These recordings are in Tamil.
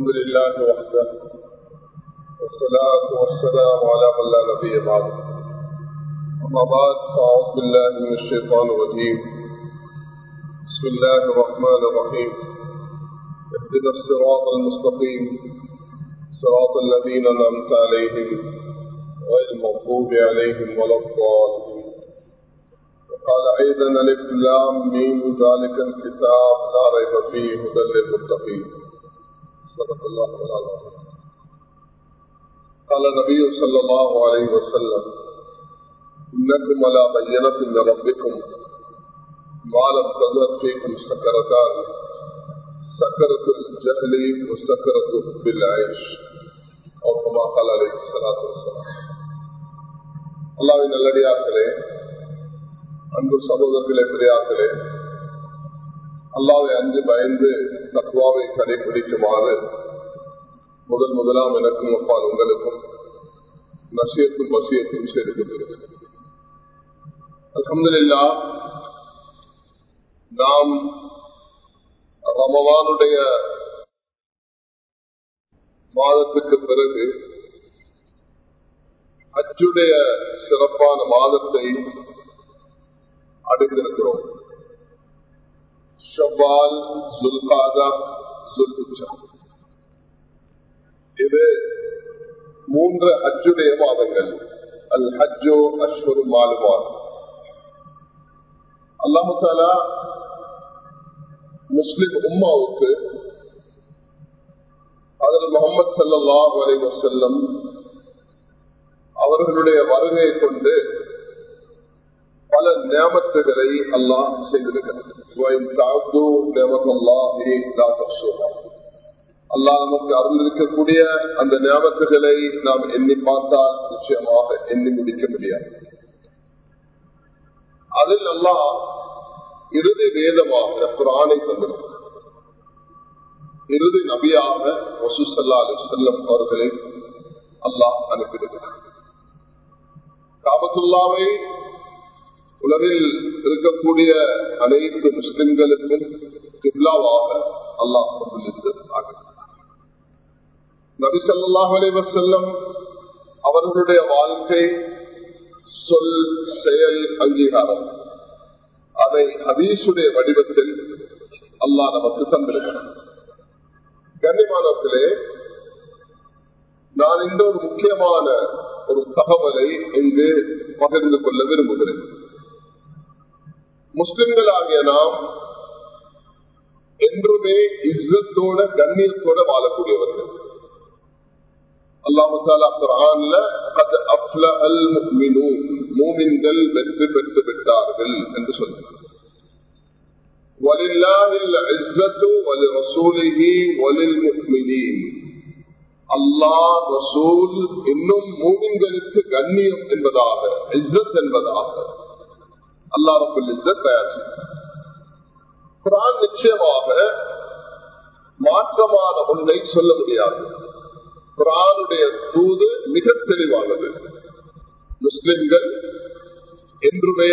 الحمد لله وحده. والصلاة والسلام على من لا نبي بعده. أما بعد فأعوذ بالله من الشيطان الرجيم. بسم الله الرحمن الرحيم. اهدنا الصراط المستقيم. صراط الذين أنعمت عليهم غير المغضوب عليهم ولا الضالين. وقال أيضا الإسلام من ذلك الكتاب لا ريب فيه هدى للمتقين. صلی اللہ علیہ وسلم. قال نبی صلی اللہ علیہ وسلم انکم علی بینت من ربکم مالت قدرت فیکم سکرتان سکرت الجہلی و سکرت بالعیش اور کما قال علیہ السلام اللہ ان اللہ علیہ وسلم அன்பு சகோதரர்களே பிரியாக்களே அல்லாவை அன்று பயந்து தத்வாவை கடைபிடிக்குமாறு முதல் முதலாம் எனக்கும் அப்பால் உங்களுக்கும் நசியத்தும் வசியத்தும் செய்து கொண்டிருக்கிறேன். அலமதுல்லா நாம் ரமவானுடைய மாதத்துக்கு பிறகு அச்சுடைய சிறப்பான மாதத்தை அடைந்திருக்கிறோம். ஷவால் சுல்காதா சுல்குச்சா இது மூன்று அச்சுடைய மாதங்கள். அல் ஹஜ்ஜோ அஸ்வரு மாலுமான் அல்லாஹு முஸ்லிம் உம்மாவுக்கு அதில் முகமது சல்லா அலை வசல்லம் அவர்களுடைய வருகையை கொண்டு பல நியமத்துகளை அல்லாஹ் செய்திருக்கிறது செய்திருக்கிறார் அல்லாஹ் நமக்கு அறிந்திருக்கக்கூடிய அந்த ஞாபகங்களை நாம் எண்ணி பார்த்தால் நிச்சயமாக எண்ணி முடிக்க முடியாது அதில் எல்லாம் இறுதி வேதமாக குரானை தந்திருக்கிறார் இறுதி நபியாக வசூசல்லா அலி செல்லம் அவர்களை அல்லாஹ் அனுப்பியிருக்கிறார் காபத்துல்லாவை உலகில் இருக்கக்கூடிய அனைத்து முஸ்லிம்களுக்கும் கிப்லாவாக அல்லாஹ் நபி அலைவர் செல்லம் அவர்களுடைய வாழ்க்கை சொல் செயல் அங்கீகாரம் அதை ஹதீசுடைய வடிவத்தில் அல்லாஹ் நமக்கு தந்திருக்கிறார் கண்ணிமானவர்களே நான் இந்த ஒரு முக்கியமான ஒரு தகவலை இங்கு பகிர்ந்து கொள்ள விரும்புகிறேன். முஸ்லிம்களாகிய நாம் என்றுமே இஸ்லத்தோட கண்ணியத்தோட வாழக்கூடியவர்கள். மூமின்கள் வெற்றி பெற்று விட்டார்கள் என்று சொன்னார் அல்லாஹ் ரசூல் இன்னும் மூமின்களுக்கு கண்ணியம் என்பதாக இஸ்ஸத் என்பதாக அல்லா தயார் குரான் நிச்சயமாக மாற்றமான ஒன்றை சொல்ல முடியாது. குரானுடைய தூது மிக தெளிவானது. முஸ்லிம்கள் என்றுமே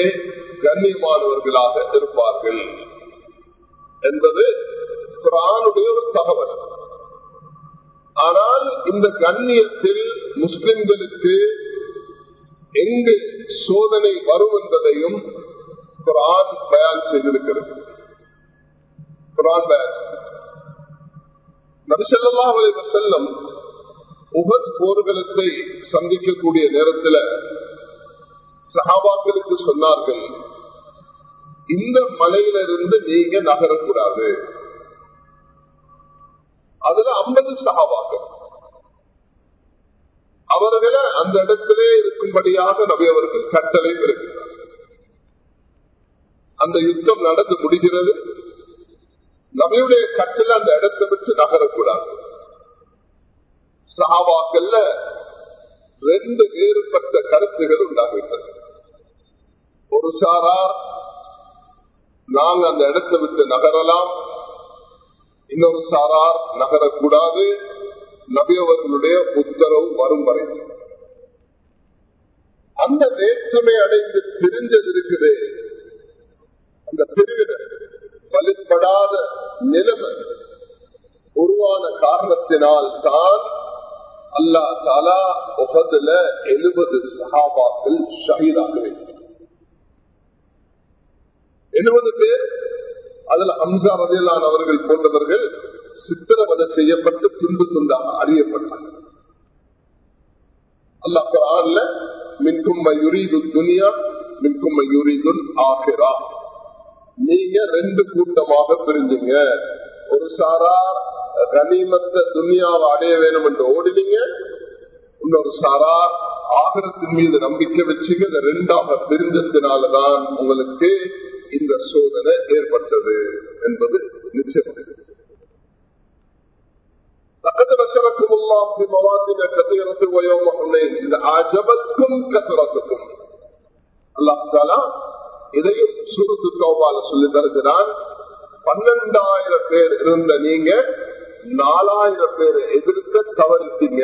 கண்ணியமானவர்களாக இருப்பார்கள் என்பது குரானுடைய ஒரு தகவல். ஆனால் இந்த கண்ணியத்தில் முஸ்லிம்களுக்கு எங்கு சோதனை வரும் என்பதையும் குரான் பயன் செய்திருக்கிறது. குரான் பயான். நபிசல்லா செல்லம் உகத் சந்திக்கக்கூடிய நேரத்தில் சகாபாக்களுக்கு சொன்னார்கள் இந்த மலையிலிருந்து நீங்க நகரக்கூடாது. அதுல ஐம்பது சகாபாக்கள் அவர்களை அந்த இடத்திலே இருக்கும்படியாக நபி அவர்கள் கட்டளை பெறுகிறார் அந்த யுத்தம் நடந்து முடிகிறது. நபியுடைய கட்டளை அந்த இடத்தை விட்டு நகரக்கூடாது. சகாபாக்கள்ல ரெண்டு வேறுபட்ட கருத்துகள் உண்டாகின்றன ஒரு சாரார் நாங்க அந்த இடத்தை விட்டு நகரலாம். இன்னொரு சாரார் நகரக்கூடாது. நபியவர்களுடைய உத்தரவு வரும் வரை. அந்த வேற்றுமை அடைந்து பிரிஞ்சது இருக்குது. அந்த வலுப்படாத நிலைமை உருவான காரணத்தினால் தான் அல்லா தாலா உகதுல எழுபது சகாபாக்கள் ஷஹீதாக எழுபது பேர் அதுல அம்சா வதையிலான அவர்கள் போன்றவர்கள் சித்திரவதை செய்யப்பட்டு துண்டு துண்டாக அறியப்பட்டார்கள். அல்லா குரான்ல மின்கும் யுரீது துனியா மின்கும் யுரீது ஆகிரா. நீங்க ரெண்டு கூட்டமாக பிரிஞ்சுங்க ஒரு சாரார் கனிமத்த துனியாவை அடைய வேணும் என்று ஓடினீங்க இன்னொரு சாரார் ஆகரத்தின் மீது நம்பிக்கை வச்சுங்க இந்த ரெண்டாக பிரிஞ்சதுனாலதான் உங்களுக்கு இந்த சோதனை ஏற்பட்டது என்பது நிச்சயம் لقد نشركم الله في مواطن كثيرة ويوم حنين إذا أعجبتكم كثرتكم الله تعالى இதையும் சுருத்து தோபால சொல்லி தருகிறான். பன்னெண்டாயிரம் பேர் இருந்த நீங்க நாலாயிரம் பேர் எதிர்க்க தவறிட்டீங்க.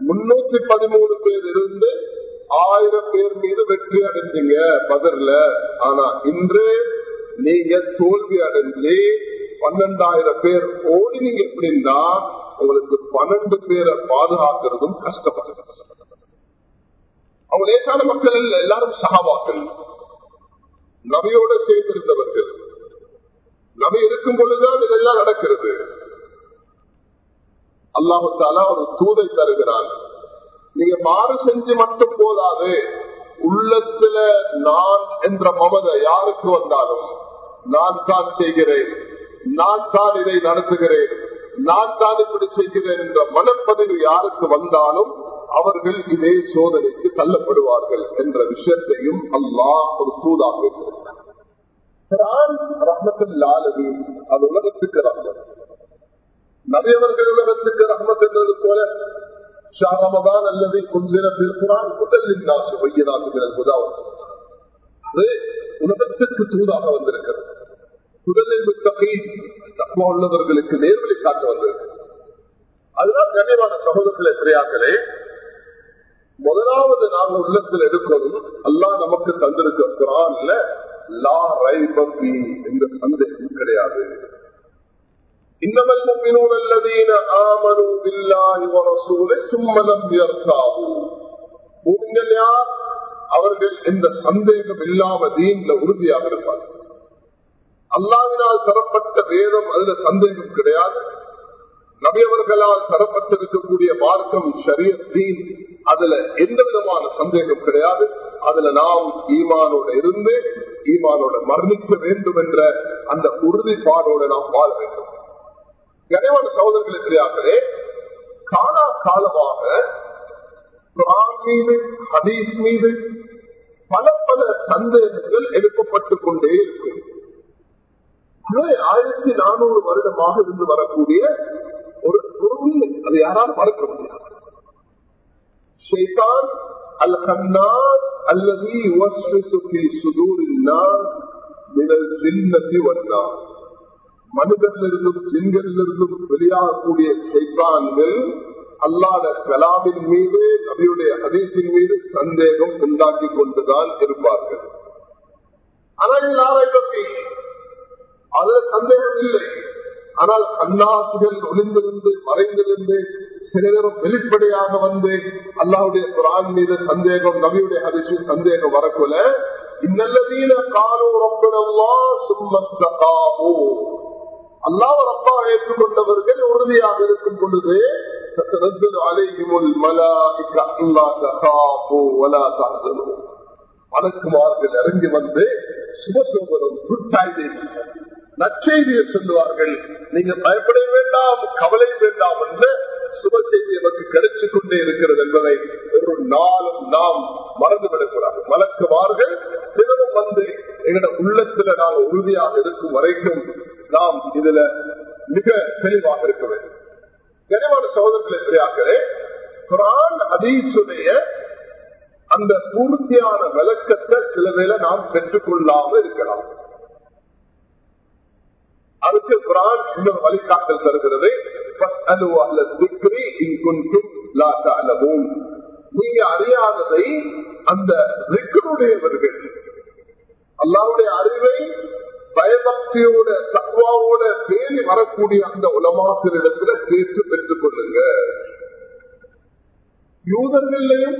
முன்னூத்தி பதிமூணு பேர் இருந்து ஆயிரம் பேர் மீது வெற்றி அடைஞ்சீங்க பதிர்ல ஆனா இன்று நீங்க தோல்வி அடைஞ்சு பன்னெண்டாயிரம் பேர் ஓடினீங்க எப்படின்னா உங்களுக்கு பன்னெண்டு பேரை பாதுகாக்கிறதும் கஷ்டப்படுது அவங்க லேசான மக்கள் இல்ல எல்லாரும் சகாவாக்கள் நபியோட சேர்ந்திருந்தவர்கள். நபி இருக்கும் பொழுதுதான் இதெல்லாம் நடக்கிறது. அல்லாஹால ஒரு தூதை தருகிறான். நீங்க மாறு செஞ்சு மட்டும் போதாது. உள்ளத்துல நான் என்ற மமத யாருக்கு வந்தாலும் நான் தான் செய்கிறேன். நான் தான் இதை நடத்துகிறேன். நான் தான் இப்படி செய்கிறேன் என்ற மனப்பதிவு யாருக்கு வந்தாலும் அவர்கள் இதே சோதனைக்கு தள்ளப்படுவார்கள் என்ற விஷயத்தையும் அல்லாஹ் ஒரு தூதாக வைத்திருக்கிறார் அது உலகத்துக்கு ரஹ்மத். நபியவர்கள் உலகத்துக்கு ரஹ்மத் என்றது போல ஷாரமதான் அல்லது குஞ்சின திருக்குறான் முதலில் நாசு வையனாசுகள் அது உலகத்துக்கு தூதாக வந்திருக்கிறது. முதலில் தக்குவா உள்ளவர்களுக்கு நேர்வழி காட்ட வந்திருக்கு அதுதான் கண்ணியமான சகோதரர்களே பிரியாக்களே முதலாவது நாங்க உள்ளத்தில் எடுக்கணும் அல்லா நமக்கு தந்திருக்க குரான்ல லா என்ற சந்தேகம் கிடையாது. அவர்கள் இந்த சந்தேகம் இல்லாம தீன்ல உறுதியாக இருப்பார்கள். அல்லாவினால் தரப்பட்ட வேதம் அதுல சந்தேகம் கிடையாது. நபியவர்களால் தரப்பட்டிருக்கக்கூடிய மார்க்கம் சரியத்தீன் அதுல எந்த விதமான சந்தேகம் கிடையாது. அதுல நாம் ஈமானோட இருந்து ஈமானோட மரணிக்க வேண்டும் என்ற அந்த உறுதிப்பாடோட நாம் வாழ வேண்டும். கனவான சகோதரர்களை தெரியாமலே காலா காலமாக குரான் மீது ஹதீஸ் மீது பல பல சந்தேகங்கள் எழுப்பப்பட்டுக் கொண்டே இருக்கும். ஆயிரத்தி நானூறு வருடமாக இருந்து வரக்கூடிய ஒரு உண்மை அதை யாராலும் மறக்க முடியாது. ஷைதான் அல் ஹன்னாஸ் அல்லது மனிதனிலிருந்தும் ஜின்களிலிருந்தும் வெளியாகக்கூடிய சைத்தான்கள் அல்லாத கலாமின் மீது நபியுடைய ஹதீஸின் மீது சந்தேகம் உண்டாக்கி கொண்டுதான் இருப்பார்கள். ஆனால் அதுல சந்தேகம் இல்லை. ஆனால் அண்ணாசுகள் ஒளிந்திருந்து மறைந்திருந்து சில வெளிப்படையாக வந்து அல்லாவுடைய குரான் மீது சந்தேகம் நபியுடைய ஹரிசு சந்தேகம் வரக்குல இன்னல்லதீன காலோ ரப்பனல்லா சும்மஸ்தகாமோ அல்லாஹ் ரப்பா உறுதியாக இருக்கும் பொழுது சத்தரத்தில் அலைகிமுல் மலாஇகா வலா தஹதனு மலக்குமார்கள் இறங்கி வந்து சுபசோபரம் நச்செய்தியை சொல்லுவார்கள் நீங்க பயப்பட வேண்டாம் கவலை வேண்டாம் என்று சுப செய்தி நமக்கு கிடைச்சு கொண்டே இருக்கிறது என்பதை ஒரு நாளும் நாம் மறந்துவிடக்கூடாது. மலக்குமார்கள் தினமும் வந்து எங்களோட உள்ளத்துல நாம் உறுதியாக இருக்கும் வரைக்கும் நாம் இதுல மிக தெளிவாக இருக்க வேண்டும். கனிவான சகோதரர்களை பெரியார்களே குரான் அதீசுடைய அந்த பூர்த்தியான விளக்கத்தை சில வேளை நாம் பெற்றுக்கொள்ளாம இருக்கலாம். அதுக்கு குரான் இன்னொரு வழிகாட்டல் தருகிறது. நீங்க அறியாததை அந்த ரிக்கனுடையவர்கள் அல்லாவுடைய அறிவை பயபக்தியோட தத்வாவோட பேணி வரக்கூடிய அந்த உலமாக்களிடத்துல கேட்டு பெற்றுக் கொள்ளுங்க. யூதர்களையும்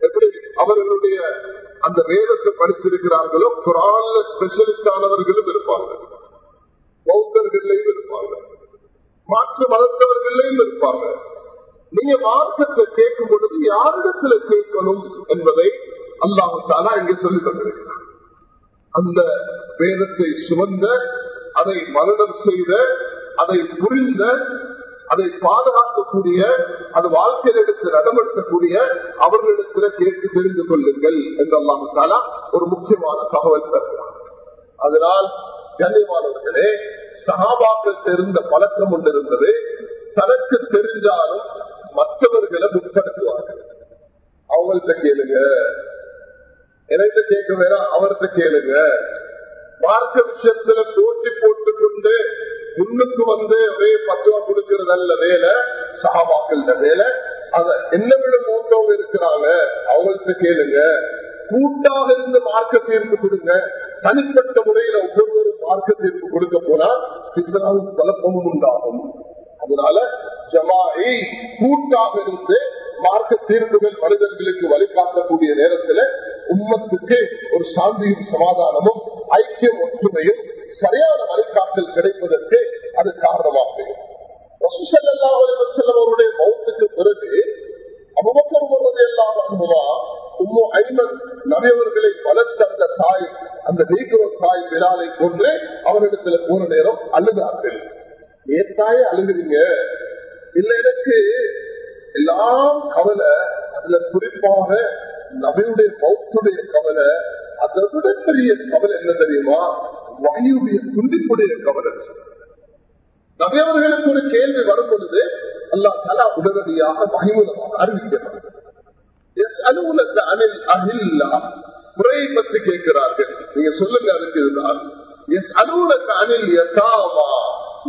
எப்படி அவர்களுடைய அந்த வேதத்தை படிச்சிருக்கிறார்களோ குரான்ல ஸ்பெஷலிஸ்ட் ஆனவர்களும் இருப்பார்கள். பௌத்தர்களையும் இருப்பார்கள். மாற்று மதத்தவர்களையும் இருப்பாங்க நீங்க மார்க்கத்தை கேட்கும் பொழுது யாரிடத்துல கேட்கணும் என்பதை அல்லாஹாலா இங்கு இங்கே சொல்லிக் கொண்டிருக்கிறார் அந்த வேதத்தை சுமந்த அதை மரணம் செய்த அதை புரிந்த அதை பாதுகாக்கக்கூடிய அது வாழ்க்கையில் எடுத்து நடமெடுக்கக்கூடிய அவர்களிடத்தில் கேட்டு தெரிந்து கொள்ளுங்கள் என்றெல்லாம் ஒரு முக்கியமான தகவல் தருகிறார் அதனால் கண்ணியமானவர்களே சகாபாக்கள் தெரிந்த பழக்கம் ஒன்று இருந்தது. தனக்கு தெரிஞ்சாலும் மற்றவர்களை முற்படுத்துவார்கள். அவங்கள்ட்ட கேளுங்க. எனக்கு கேட்க வேணாம் அவர்கிட்ட கேளுங்க. மார்க்க விஷயத்துல தோட்டி போட்டுக் கொண்டு முன்னுக்கு வந்து ஒரே பத்துவா கொடுக்கிறது அல்ல வேலை சகாபாக்கள் வேலை. அத என்ன விட மூத்தவங்க இருக்கிறாங்க? அவங்கள்ட்ட கேளுங்க. கூட்டாக இருந்து மார்க்க தீர்ப்பு கொடுங்க. தனிப்பட்ட முறையில ஒவ்வொரு மார்க்க தீர்ப்பு கொடுக்க போனா சித்தனாவும் குழப்பமும் உண்டாகும். அதனால ஜமாயை கூட்டாக இருந்து மார்க்க தீர்ப்புகள் மனிதர்களுக்கு வழிகாட்டக்கூடிய நேரத்துல உம்மத்துக்கு ஒரு சாந்தியும் சமாதானமும் ஐக்கியம் ஒற்றுமையும் சரியான வழிகாட்டல் கிடைப்பதற்கு அது காரணமாக அவருடைய மௌத்துக்கு பிறகு அபுபக்கர் வருவது எல்லாம் உம்மு ஐமன் நபியவர்களை வளர்த்த அந்த தாய் அந்த நீக்கிற தாய் விழாவை கொண்டு அவரிடத்துல போற நேரம் அழுதார்கள். ஏன் தாயே அழுகுறீங்க? இல்ல எனக்கு எல்லாம் கவலை. அதுல குறிப்பாக நபையுடைய மௌத்துடைய கவலை அதை விட பெரிய கவலை என்ன தெரியுமா? வகையுடைய துண்டிப்புடைய கவனம் நபியவர்களுக்கு ஒரு கேள்வி வரும் பொழுது அல்லா தலா உடனடியாக மகிமுலமாக அறிவிக்கிறார்கள் அனில் அகில்லா முறையை பற்றி கேட்கிறார்கள். நீங்க சொல்லுங்க அதுக்கு இதுதான். எஸ் அலுவலக அணில் யசாமா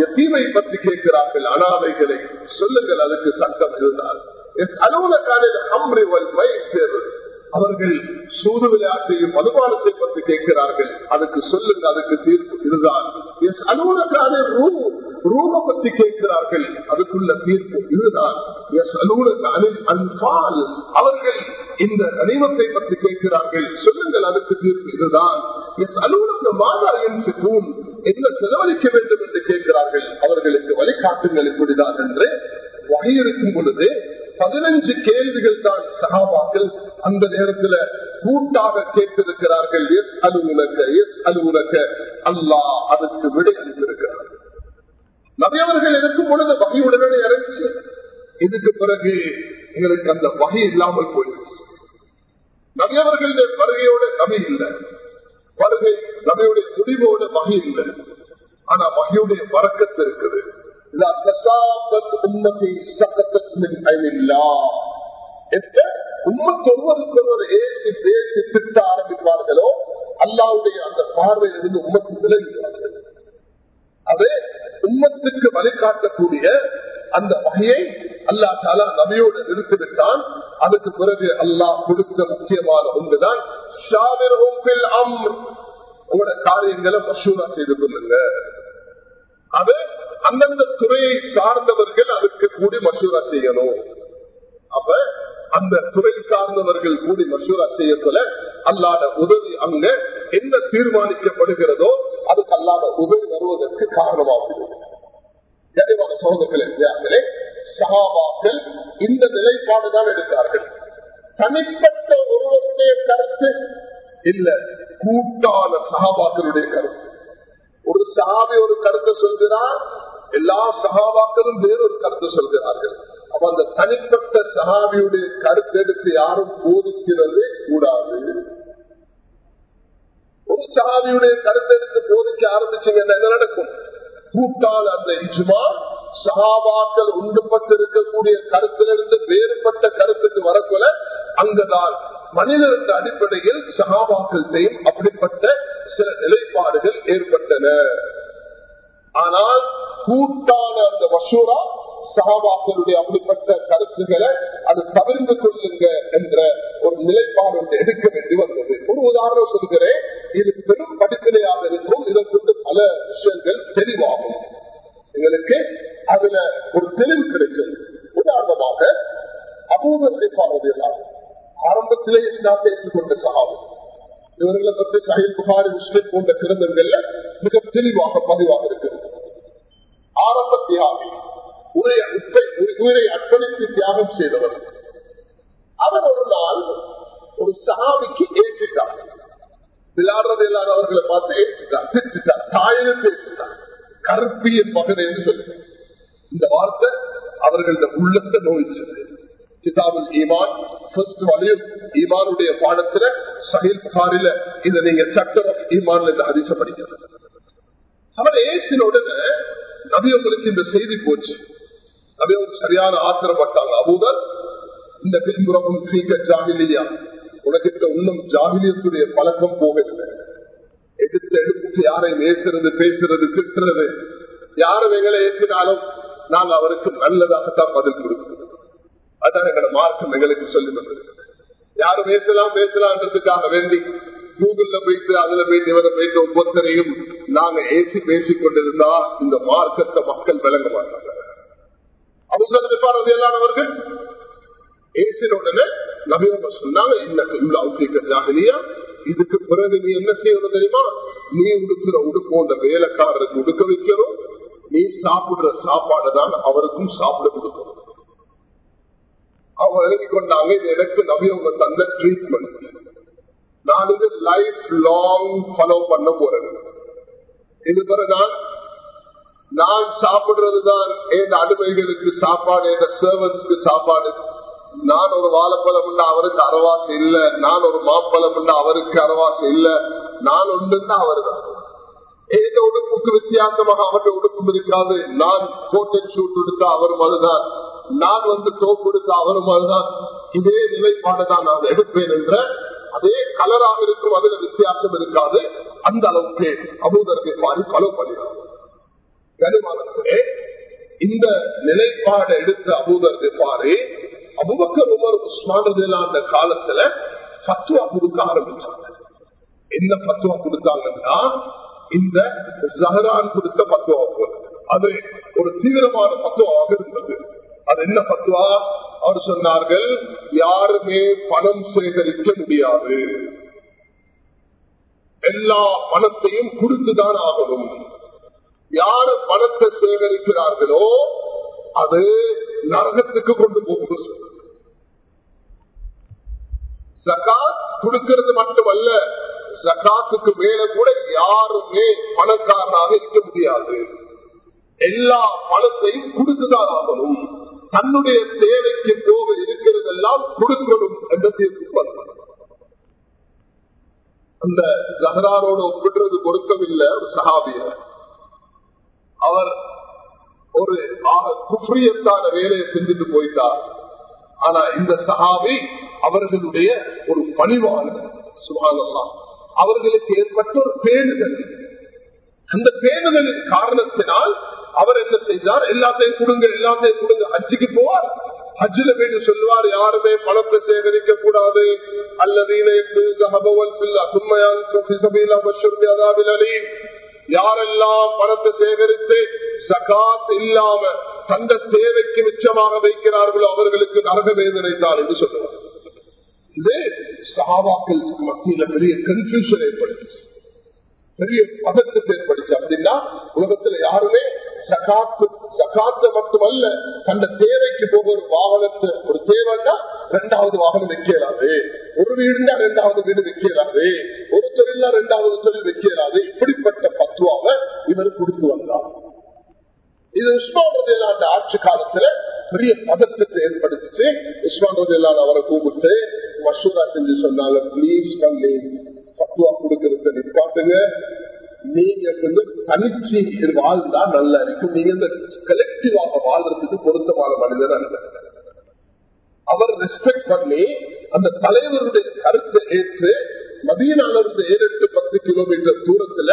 எத்தீமை பற்றி கேட்கிறார்கள் அனாதைகளை. சொல்லுங்கள் அதுக்கு சட்டம் இதுதான். எஸ் அலுவலக அணில் அம்ரிவல் வயசு அவர்கள் சூது விளையாட்டையும் மதுபானத்தை பற்றி கேட்கிறார்கள். அதுக்கு சொல்லுங்க அதுக்கு தீர்ப்பு இதுதான். எஸ் அலுவலகான ரூம பற்றி கேட்கிறார்கள். அதுக்குள்ள தீர்ப்பு இதுதான். எஸ் அவர்கள் இந்த கனிமத்தை பற்றி கேட்கிறார்கள். சொல்லுங்கள் அதுக்கு தீர்ப்பு இதுதான். எஸ் அலுவலக மாதா என்று கூன் என்ன செலவழிக்க வேண்டும் என்று கேட்கிறார்கள். அவர்களுக்கு வழிகாட்டுங்கள் இப்படிதான் என்று வகையிருக்கும் பொழுது பதினஞ்சு கேள்விகள் தான் சகாபாக்கள் அந்த நேரத்துல கூட்டாக கேட்டிருக்கிறார்கள். எஸ் அலுவலக எஸ் அலுவலக அல்லா அதற்கு விடை அளித்திருக்கிறார்கள் நபியவர்கள் இருக்கும் பொழுது வகையுடனே இறங்கி இதுக்கு பிறகு எங்களுக்கு அந்த வகை இல்லாமல் போயிடுச்சு. நபியவர்களுடைய வருகையோட நபி இல்லை. வருகை நபியுடைய முடிவோட வகை இல்லை. ஆனா வகையுடைய வரக்கத்து இருக்குது. ஒருவருக்கொருவர் ஏசி பேசி திட்ட ஆரம்பிப்பார்களோ அல்லாவுடைய அந்த பார்வையிலிருந்து உமக்கு விலகுகிறார்கள் அதே உம்மத்துக்கு வழிகாட்டக்கூடிய அந்த வகையை அல்லா தாலா நபியோடு நிறுத்திவிட்டான் அதுக்கு பிறகு அல்லாஹ் கொடுத்த முக்கியமான ஒன்றுதான் உங்களோட காரியங்களை மசூரா செய்து கொள்ளுங்க அது அந்தந்த துறையை சார்ந்தவர்கள் அதுக்கு கூடி மசூரா செய்யணும். அப்ப அந்த துறை சார்ந்தவர்கள் கூடி மசூரா செய்யக்குள்ள அல்லாத உதவி அங்க என்ன தீர்மானிக்கப்படுகிறதோ அதுக்கு அல்லாத உதவி வருவதற்கு காரணமாகிறது கனிவான சோதர்களே சகாபாக்கள் இந்த நிலைப்பாடுதான் எடுத்தார்கள். தனிப்பட்ட ஒருவருடைய கருத்து இல்ல. கூட்டான சகாபாக்களுடைய கருத்து. ஒரு சகாபி ஒரு கருத்தை சொல்கிறார் எல்லா சகாபாக்களும் வேறொரு கருத்து சொல்கிறார்கள். அப்ப அந்த தனிப்பட்ட சகாபியுடைய கருத்தெடுத்து யாரும் போதிக்கிறது கூடாது. ஒரு சகாபியுடைய கருத்தெடுத்து போதிக்க ஆரம்பிச்சீங்கன்னா என்ன நடக்கும்? கூட்டால் அந்த இஜுமா சகாபாக்கள் உண்டுபட்டிருக்கக்கூடிய கருத்திலிருந்து வேறுபட்ட கருத்துக்கு வரக்குள்ள அங்கதான் மனிதனுக்கு அடிப்படையில் சகாபாக்கள் அப்படிப்பட்ட சில நிலைப்பாடுகள் ஏற்பட்டன. ஆனால் கூட்டான அந்த மசூரா சகாபாக்களுடைய அப்படிப்பட்ட கருத்துக்களை அது தவிர்த்து கொள்ளுங்க என்ற ஒரு நிலைப்பாடு எடுக்க வேண்டி வந்தது. ஒரு உதாரணம் சொல்கிறேன். இது பெரும் படிப்பினையாக இருக்கும். இதற்கு பல விஷயங்கள் தெளிவாகும். எங்களுக்கு அதுல ஒரு தெளிவு கிடைக்கும். ஆரம்பத்திலே இஸ்லாத்தை கொண்ட சகாபம் இவர்களை பற்றி சஹில் புகாரி முஸ்லிம் போன்ற கிரந்தங்கள்ல மிக தெளிவாக பதிவாக இருக்கிறது. ஆரம்ப தியாகி உயிரை அர்ப்பணித்து தியாகம் செய்தவர். அவர் ஒரு நாள் ஒரு சகாபிக்கு ஏற்றிட்டார். விளையாடுறது இல்லாதவர்களை பார்த்து ஏற்றிட்டார் திட்டார் தாயின பேசிட்டார் கருப்பியின் மகன் என்று சொல்லி. இந்த வார்த்தை அவர்களது உள்ளத்தை நோயிச்சு. ஈமானுடைய பாடத்துல சஹில் புகாரில நீங்க சட்டம் ஆஃப் ஈமான் என்று அதிச படிக்கிறது அவர் ஏசின உடனே நபி உங்களுக்கு இந்த செய்தி போச்சு. நபி சரியான ஆத்திரப்பட்டாங்க அபூதர் இந்த பின்புறமும் சீக்க ஜாகிலியா. உனக்கிட்ட இன்னும் ஜாகிலியத்துடைய பழக்கம் போகவில்லை. எடுத்து எடுத்து யாரை ஏசுறது பேசுறது திட்டுறது? யாரும் எங்களை ஏசினாலும் நாங்க அவருக்கு நல்லதாகத்தான் பதில் கொடுக்கிறோம். அதான் எங்களோட மார்க்கம் எங்களுக்கு சொல்லி வந்திருக்கிறது யாரும் பேசலாம் பேசலான்றதுக்காக வேண்டி கூகுள்ல போயிட்டு அதுல போயிட்டு இவரை போயிட்டு ஒவ்வொருத்தரையும் நாங்க ஏசி பேசிக் கொண்டிருந்தா இந்த மார்க்கத்தை மக்கள் விளங்க மாட்டாங்க. அவர்கள் ஏசின உடனே நபியவங்க சொன்னாங்க இன்னைக்கு இதுக்கு பிறகு நீ என்ன செய்யணும் தெரியுமா? நீ உடுக்கிற உடுப்போன்ற வேலைக்காரருக்கு உடுக்க வைக்கணும் நீ சாப்பிடுற சாப்பாடு தான் அவருக்கும் சாப்பிட கொடுக்கணும். அவங்க எழுதி கொண்டாங்க இது எனக்கு நபியவங்க தந்த ட்ரீட்மெண்ட் நான் இது லைஃப் லாங் ஃபாலோ பண்ண போறேன். இது பிறகுதான் நான் சாப்பிடுறதுதான் என் அடிமைகளுக்கு சாப்பாடு என் சர்வன்ஸ்க்கு சாப்பாடு. நான் ஒரு வாழைப்பழம் அவருக்கு அரவாசம் இல்ல. நான் ஒரு மாப்பழம் அவருக்கு அரவாசம் இல்ல. நான் ஒன்றுன்னா அவரு தான் எந்த உடுப்புக்கு வித்தியாசமாக அவருடைய உடுப்பும் இருக்காது. நான் கோட்டை ஷூட் எடுத்தா அவரும் அதுதான். நான் வந்து தோப்பு கொடுத்த அவரும் அதுதான். இதே நிலைப்பாடுதான் நான் எடுப்பேன் என்ற அதே கலராக இருக்கும் அதுல வித்தியாசம் இருக்காது. அந்த அளவுக்கு அபூதருக்கு பாரி கலவு பண்ணினார். கனிமானே இந்த நிலைப்பாடு எடுத்த அபூதர் பாரு அபுபக்கர் உமர் உஸ்மான் அந்த காலத்துல பத்துவா கொடுக்க ஆரம்பிச்சாங்க. என்ன பத்துவா கொடுத்தாங்கன்னா இந்த ஜஹரான் கொடுத்த பத்துவா அது ஒரு தீவிரமான பத்துவாக இருந்தது. அது என்ன பத்துவா? அவர் சொன்னார்கள் யாருமே பணம் சேகரிக்க முடியாது. எல்லா பணத்தையும் கொடுத்துதான் ஆகணும். யாரு பணத்தை சேகரிக்கிறார்களோ அது நரகத்துக்கு கொண்டு போகும் ஜக்காத் கொடுக்கிறது மட்டுமல்ல சகாத்துக்கு மேல கூட யாருமே பணக்காரனாக இருக்க முடியாது. எல்லா பணத்தையும் கொடுத்துதான் ஆகணும். தன்னுடைய தேவைக்கு போக இருக்கிறதெல்லாம் கொடுக்கணும் என்ற தீர்ப்பு அந்த ஜஹராரோடு ஒப்பிடுறது கொடுக்கவில்லை ஒரு சகாபிய அவர் ஒரு குஃப்ரியத்தான வேலையை செஞ்சுட்டு போயிட்டார். ஆனா இந்த சகாவை அவர்களுடைய ஒரு பணிவாளர் சுகாதாரம் அவர்களுக்கு ஏற்பட்ட ஒரு பேணுதல். அந்த பேணுதலின் காரணத்தினால் அவர் என்ன செய்தார்? எல்லாத்தையும் கொடுங்க எல்லாத்தையும் கொடுங்க. அச்சுக்கு போவார். ஹஜ்ஜில வீடு சொல்லுவார் யாருமே பணத்தை சேகரிக்க கூடாது. அல்லது யாரெல்லாம் பணத்தை சேகரித்து சகாத் இல்லாம தந்த தேவைக்கு மிச்சமாக வைக்கிறார்களோ அவர்களுக்கு நரக வேதனை தான் என்று சொல்லுவார். இது சகாபாக்களுக்கு மத்தியில பெரிய கன்ஃபியூஷன் ஏற்படுத்துச்சு. பெரிய பதற்றத்தை ஏற்படுச்சு அப்படின்னா உலகத்துல யாருமே சகாத்து சகாத்த மட்டுமல்ல தந்த தேவைக்கு போக ஒரு வாகனத்தை ஒரு தேவைன்னா ரெண்டாவது வாகனம் வைக்கலாது ஒரு வீடுனா ரெண்டாவது வீடு வைக்கலாது ஒரு தொழில்னா ரெண்டாவது தொழில் வைக்கலாது இப்படிப்பட்ட பத்துவாக இவர் கொடுத்து வந்தார். இது உஸ்மான் ரதியல்லா அந்த ஆட்சி காலத்துல பெரிய பதற்றத்தை ஏற்படுத்திச்சு. உஸ்மான் ரதியல்லா அவரை கூப்பிட்டு மசூரா செஞ்சு சொன்னாங்க பிளீஸ் பண்ணி பத்துவா கொடுக்கறத நிப்பாட்டுங்க. நீங்க வந்து தனிச்சு வாழ்ந்தா நல்லா இருக்கும். நீங்க இந்த கலெக்டிவாக வாழ்றதுக்கு பொருத்தமான மனிதர் அல்ல அவர் ரெஸ்பெக்ட் பண்ணி அந்த தலைவருடைய கருத்தை ஏற்று மதியனாலிருந்து ஏழு எட்டு பத்து கிலோமீட்டர் தூரத்துல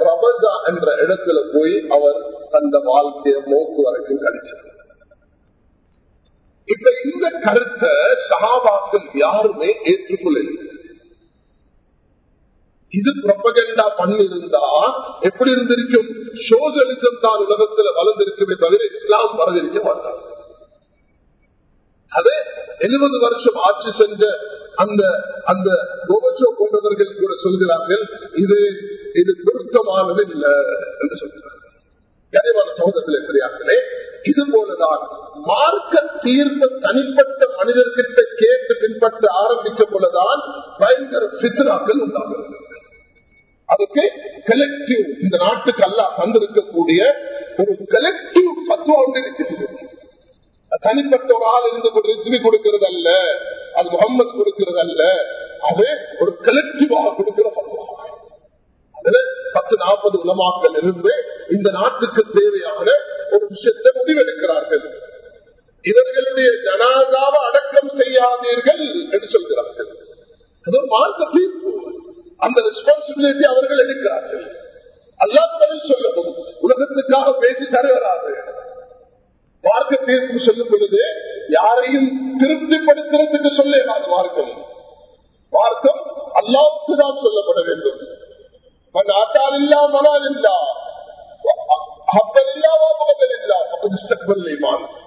ரபஜா என்ற இடத்துல போய் அவர் அந்த வாழ்க்கையை நோக்கு வரைக்கும் கழிச்சார். இப்ப இந்த கருத்தை சகாபாக்கள் யாருமே ஏற்றுக்கொள்ள இது புரப்பகண்டா பண்ணிருந்தா எப்படி இருந்திருக்கும்? சோசலிசம் தான் உலகத்துல வளர்ந்திருக்குமே தவிர இஸ்லாம் வரவிருக்க மாட்டாங்க அது எழுபது வருஷம் ஆட்சி செஞ்ச அந்த அந்த கோபச்சோ போன்றவர்கள் கூட சொல்கிறார்கள் இது இது பொருத்தமானது இல்லை என்று சொல்கிறார்கள். கனிவான சகோதரர்களே பெரியார்களே இது போலதான் மார்க்க தீர்ப்பு தனிப்பட்ட மனிதர்கிட்ட கேட்டு பின்பற்ற ஆரம்பிக்க போலதான் பயங்கர சித்திராக்கள் உண்டாகிறது அதுக்கு கலெக்டிவ் இந்த நாட்டுக்கு அல்ல தந்திருக்கக்கூடிய ஒரு கலெக்டிவ் பத்துவம் ஒன்று இருக்கிறது தனிப்பட்ட ஒரு ஆள் இருந்து ரிசிவி கொடுக்கிறது அல்ல அது முகம்மது கொடுக்கிறது அல்ல அது ஒரு கலெக்டிவாக கொடுக்கிற பத்துவம் அதுல பத்து நாற்பது உலமாக்கள் இருந்து இந்த நாட்டுக்கு தேவையான ஒரு விஷயத்தை முடிவெடுக்கிறார்கள். இவர்களுடைய ஜனாதாவை அடக்கம் செய்யாதீர்கள் என்று சொல்கிறார்கள். அது மார்க்க தீர்ப்பு ரெஸ்பான்சிபிலிட்டி அவர்கள் எடுக்கிறார்கள் அல்லாத பதில் சொல்லவும் உலகத்துக்காக பேசி தருகிறாரு மார்க்க தீர்ப்பு சொல்லும் பொழுது யாரையும் திருப்திப்படுத்துறதுக்கு சொல்லேகாது மார்க்கம் மார்க்கம் அல்லாவுக்கு தான் சொல்லப்பட வேண்டும் ஆட்டால் இல்லா மனால் இல்லா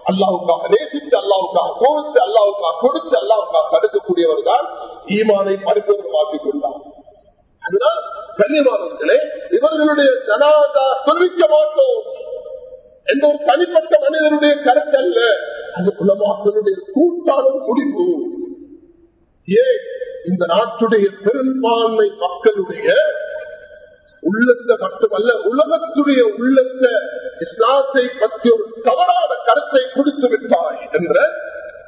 அல்லாவுக்காக நேசித்து அல்லாவுக்காக கோவித்து அல்லாவுக்காக கொடுத்து அல்லாவுக்காக தடுக்கக்கூடியவர் தான் ஈமானை பரிபூர்ணமாக்கிக் கொண்டார் அதனால் கண்ணியமானவர்களே இவர்களுடைய ஜனாதா சொல்லிக்க மாட்டோம் எந்த ஒரு தனிப்பட்ட மனிதனுடைய கருத்து அல்ல அது உலமாக்களுடைய கூட்டான முடிவு ஏன் இந்த நாட்டுடைய பெரும்பான்மை மக்களுடைய உள்ளத்தை மட்டுமல்ல உலகத்துடைய உள்ளத்தை இஸ்லாத்தை பற்றி ஒரு தவறான கருத்தை கொடுத்து விட்டாய் என்ற